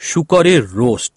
শূকরের রোস্ট।